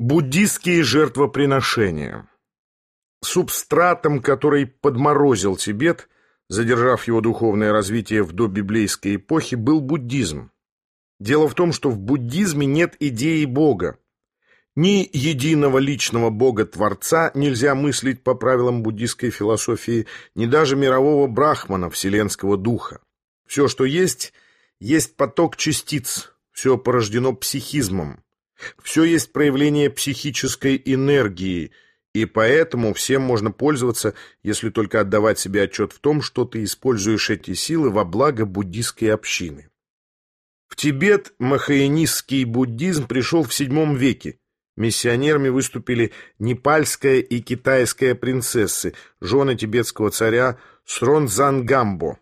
Буддистские жертвоприношения. Субстратом, который подморозил Тибет, задержав его духовное развитие в добиблейской эпохе, был буддизм. Дело в том, что в буддизме нет идеи Бога. Ни единого личного Бога-творца нельзя мыслить по правилам буддистской философии, ни даже мирового брахмана, вселенского духа. Все, что есть, есть поток частиц, все порождено психизмом. Все есть проявление психической энергии, и поэтому всем можно пользоваться, если только отдавать себе отчет в том, что ты используешь эти силы во благо буддистской общины. В Тибет махаянистский буддизм пришел в VII веке. Миссионерами выступили непальская и китайская принцессы, жены тибетского царя Сронзангамбо.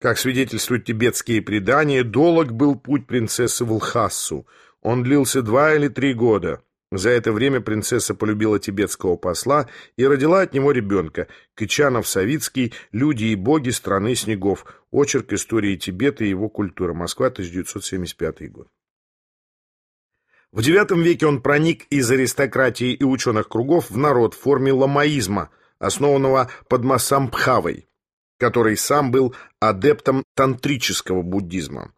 Как свидетельствуют тибетские предания, долг был путь принцессы в Лхасу – он длился два или три года. За это время принцесса полюбила тибетского посла и родила от него ребенка. Кычанов-Савицкий «Люди и боги страны снегов». Очерк истории Тибета и его культуры. Москва, 1975 год. В IX веке он проник из аристократии и ученых кругов в народ в форме ламаизма, основанного под Масампхавой, который сам был адептом тантрического буддизма.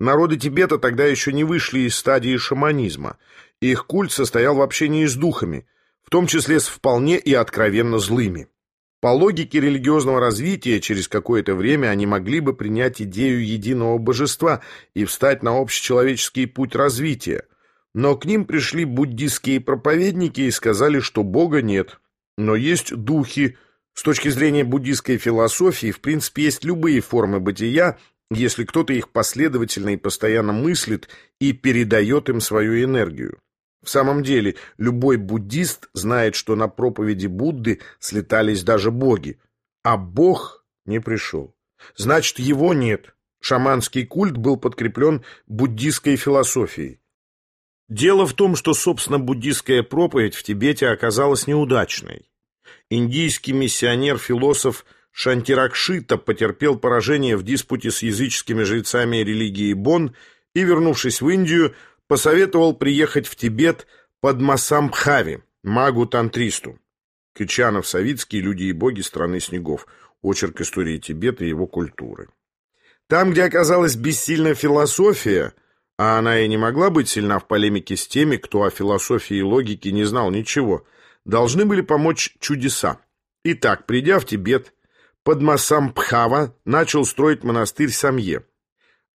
Народы Тибета тогда еще не вышли из стадии шаманизма. Их культ состоял в общении с духами, в том числе с вполне и откровенно злыми. По логике религиозного развития, через какое-то время они могли бы принять идею единого божества и встать на общечеловеческий путь развития. Но к ним пришли буддистские проповедники и сказали, что Бога нет, но есть духи. С точки зрения буддистской философии, в принципе, есть любые формы бытия, если кто-то их последовательно и постоянно мыслит и передает им свою энергию. В самом деле, любой буддист знает, что на проповеди Будды слетались даже боги, а Бог не пришел. Значит, его нет. Шаманский культ был подкреплен буддистской философией. Дело в том, что, собственно, буддистская проповедь в Тибете оказалась неудачной. Индийский миссионер-философ – Шантиракшита потерпел поражение в диспуте с языческими жрецами религии Бон и, вернувшись в Индию, посоветовал приехать в Тибет под Масамбхави, магу-тантристу. Кычанов, Савицкий, люди и боги страны снегов. Очерк истории Тибета и его культуры. Там, где оказалась бессильна философия, а она и не могла быть сильна в полемике с теми, кто о философии и логике не знал ничего, должны были помочь чудеса. Итак, придя в Тибет, Падмасамбхава начал строить монастырь Самье.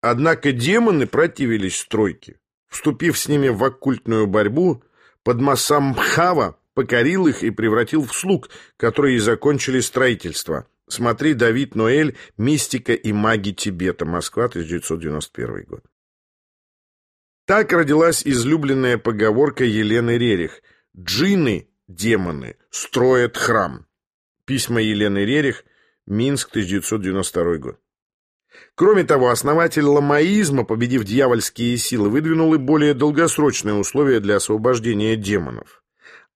Однако демоны противились стройке. Вступив с ними в оккультную борьбу, Падмасамбхава покорил их и превратил в слуг, которые закончили строительство. Смотри Давид Ноэль «Мистика и маги Тибета. Москва, 1991 год». Так родилась излюбленная поговорка Елены Рерих «Джины, демоны, строят храм». Письма Елены Рерих Минск, 1992 год. Кроме того, основатель ламаизма, победив дьявольские силы, выдвинул и более долгосрочные условия для освобождения демонов.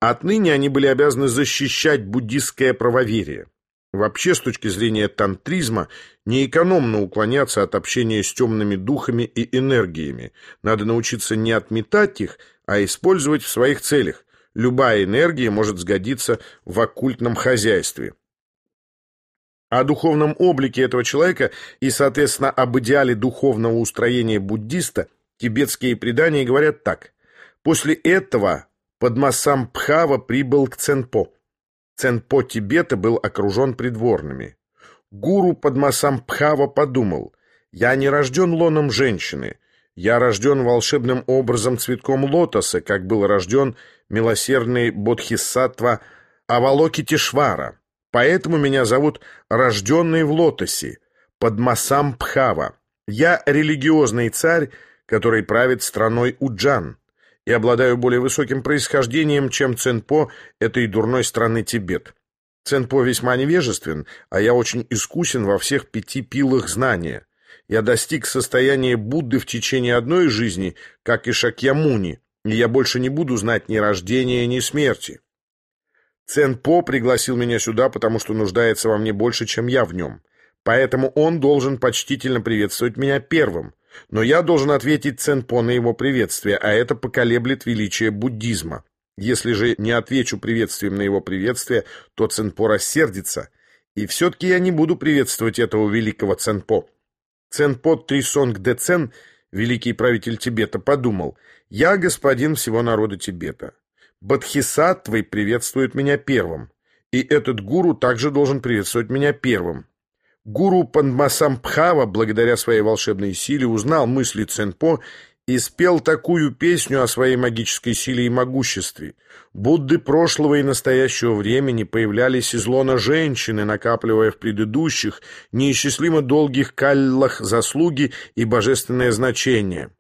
Отныне они были обязаны защищать буддистское правоверие. Вообще, с точки зрения тантризма, неэкономно уклоняться от общения с темными духами и энергиями. Надо научиться не отметать их, а использовать в своих целях. Любая энергия может сгодиться в оккультном хозяйстве. О духовном облике этого человека и, соответственно, об идеале духовного устроения буддиста тибетские предания говорят так. После этого Падмасам Пхава прибыл к Ценпо. Ценпо Тибета был окружен придворными. Гуру Падмасам Пхава подумал, «Я не рожден лоном женщины, я рожден волшебным образом цветком лотоса, как был рожден милосердный бодхисаттва Авалокитишвара. Поэтому меня зовут рожденный в лотосе, под Масам Пхава. Я религиозный царь, который правит страной Уджан, и обладаю более высоким происхождением, чем Ценпо этой дурной страны Тибет. Ценпо весьма невежествен, а я очень искусен во всех пяти пилах знания. Я достиг состояния Будды в течение одной жизни, как и Шакьямуни, и я больше не буду знать ни рождения, ни смерти. Цен-По пригласил меня сюда, потому что нуждается во мне больше, чем я в нем. Поэтому он должен почтительно приветствовать меня первым. Но я должен ответить Цен-По на его приветствие, а это поколеблет величие буддизма. Если же не отвечу приветствием на его приветствие, то Ценпо рассердится. И все-таки я не буду приветствовать этого великого Ценпо. Ценпо Трисонг де Цен, великий правитель Тибета, подумал, «Я господин всего народа Тибета. Бадхисаттвы приветствует меня первым, и этот гуру также должен приветствовать меня первым. Гуру Пандмасамбхава, благодаря своей волшебной силе, узнал мысли Ценпо и спел такую песню о своей магической силе и могуществе. Будды прошлого и настоящего времени появлялись из лона женщины, накапливая в предыдущих, неисчислимо долгих каллах заслуги и божественное значение.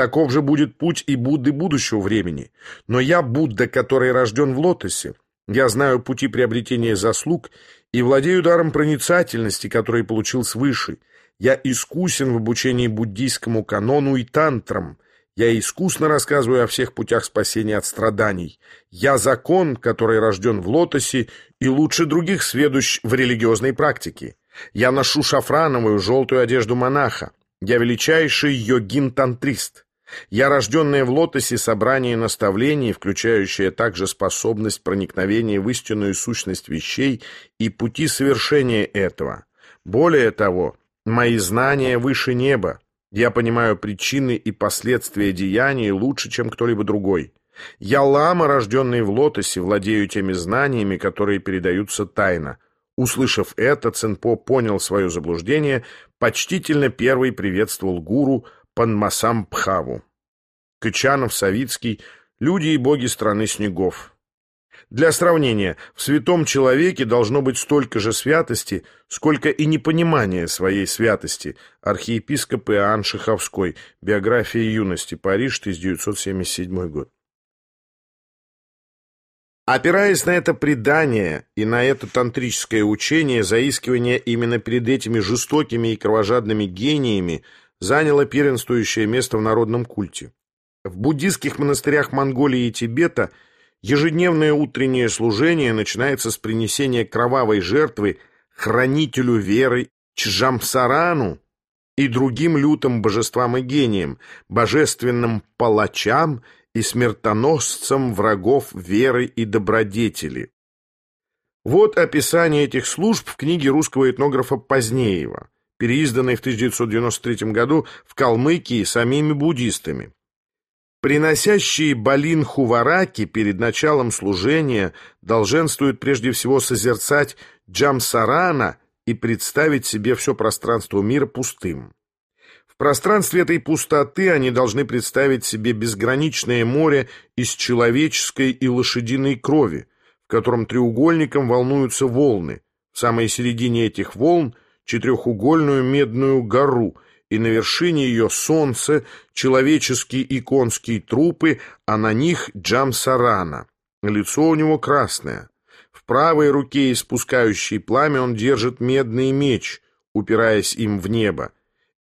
Таков же будет путь и Будды будущего времени. Но я Будда, который рожден в лотосе. Я знаю пути приобретения заслуг и владею даром проницательности, который получил свыше. Я искусен в обучении буддийскому канону и тантрам. Я искусно рассказываю о всех путях спасения от страданий. Я закон, который рожден в лотосе и лучше других сведущ в религиозной практике. Я ношу шафрановую желтую одежду монаха. Я величайший йогин-тантрист. Я рожденное в лотосе собрание наставлений, включающее также способность проникновения в истинную сущность вещей и пути совершения этого. Более того, Мои знания выше неба. Я понимаю причины и последствия деяний лучше, чем кто-либо другой. Я лама, рожденный в лотосе, владею теми знаниями, которые передаются тайно. Услышав это, Ценпо понял свое заблуждение, почтительно первый приветствовал гуру Панмасам Пхаву. Кычанов, Савицкий, люди и боги страны снегов. Для сравнения, в святом человеке должно быть столько же святости, сколько и непонимания своей святости. Архиепископ Иоанн Шиховской. Биография юности. Париж, 1977 год. Опираясь на это предание и на это тантрическое учение, заискивание именно перед этими жестокими и кровожадными гениями заняло первенствующее место в народном культе. В буддийских монастырях Монголии и Тибета – Ежедневное утреннее служение начинается с принесения кровавой жертвы хранителю веры Чжамсарану и другим лютым божествам и гениям, божественным палачам и смертоносцам врагов веры и добродетели. Вот описание этих служб в книге русского этнографа Позднеева, переизданной в 1993 году в Калмыкии самими буддистами. Приносящие балин хувараки перед началом служения долженствуют прежде всего созерцать джамсарана и представить себе все пространство мира пустым. В пространстве этой пустоты они должны представить себе безграничное море из человеческой и лошадиной крови, в котором треугольником волнуются волны. В самой середине этих волн четырехугольную медную гору – и на вершине ее солнце, человеческие и конские трупы, а на них Джамсарана. Лицо у него красное. В правой руке, испускающей пламя, он держит медный меч, упираясь им в небо.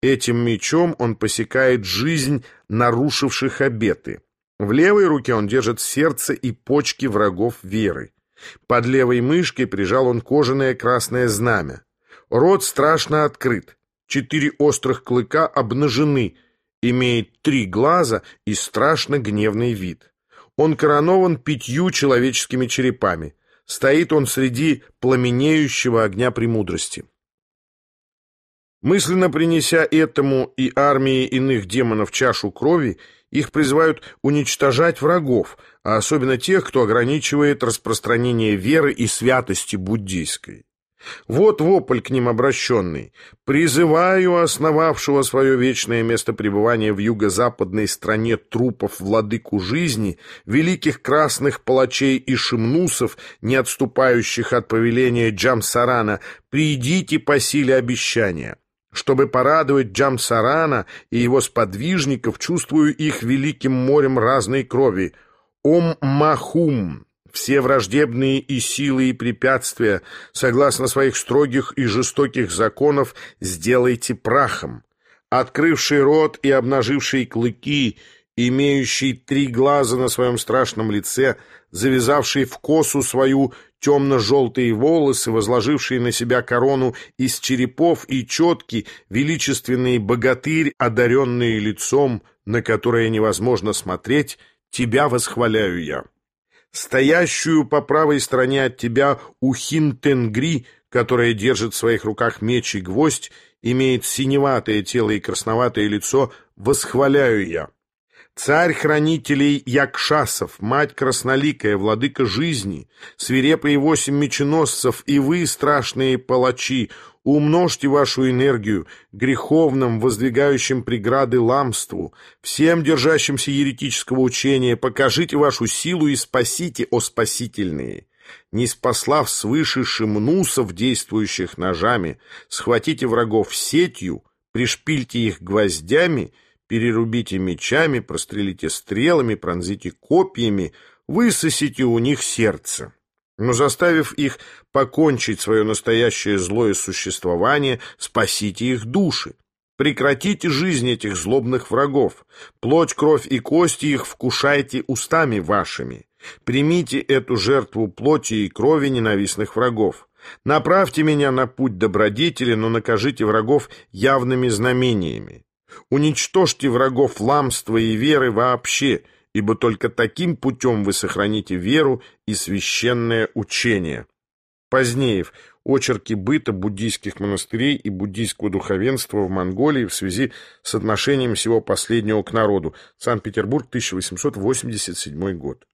Этим мечом он посекает жизнь нарушивших обеты. В левой руке он держит сердце и почки врагов веры. Под левой мышкой прижал он кожаное красное знамя. Рот страшно открыт. Четыре острых клыка обнажены, имеет три глаза и страшно гневный вид. Он коронован пятью человеческими черепами. Стоит он среди пламенеющего огня премудрости. Мысленно принеся этому и армии иных демонов чашу крови, их призывают уничтожать врагов, а особенно тех, кто ограничивает распространение веры и святости буддийской. Вот вопль к ним обращенный. «Призываю основавшего свое вечное место пребывания в юго-западной стране трупов владыку жизни, великих красных палачей и шимнусов, не отступающих от повеления Джамсарана, придите по силе обещания». Чтобы порадовать Джамсарана и его сподвижников, чувствую их великим морем разной крови. Ом Махум, все враждебные и силы, и препятствия, согласно своих строгих и жестоких законов, сделайте прахом. Открывший рот и обнаживший клыки, имеющий три глаза на своем страшном лице, завязавший в косу свою темно-желтые волосы, возложивший на себя корону из черепов и четки, величественный богатырь, одаренный лицом, на которое невозможно смотреть, тебя восхваляю я. Стоящую по правой стороне от тебя Ухин-Тенгри, которая держит в своих руках меч и гвоздь, имеет синеватое тело и красноватое лицо, восхваляю я. Царь хранителей Якшасов, мать красноликая, владыка жизни, свирепые восемь меченосцев и вы, страшные палачи, умножьте вашу энергию греховным, воздвигающим преграды ламству, всем держащимся еретического учения, покажите вашу силу и спасите, о спасительные. Не спаслав свыше шимнусов, действующих ножами, схватите врагов сетью, пришпильте их гвоздями — перерубите мечами, прострелите стрелами, пронзите копьями, высосите у них сердце. Но заставив их покончить свое настоящее злое существование, спасите их души. Прекратите жизнь этих злобных врагов. Плоть, кровь и кости их вкушайте устами вашими. Примите эту жертву плоти и крови ненавистных врагов. Направьте меня на путь добродетели, но накажите врагов явными знамениями. Уничтожьте врагов ламства и веры вообще, ибо только таким путем вы сохраните веру и священное учение. Позднеев. Очерки быта буддийских монастырей и буддийского духовенства в Монголии в связи с отношением всего последнего к народу. Санкт-Петербург, 1887 год.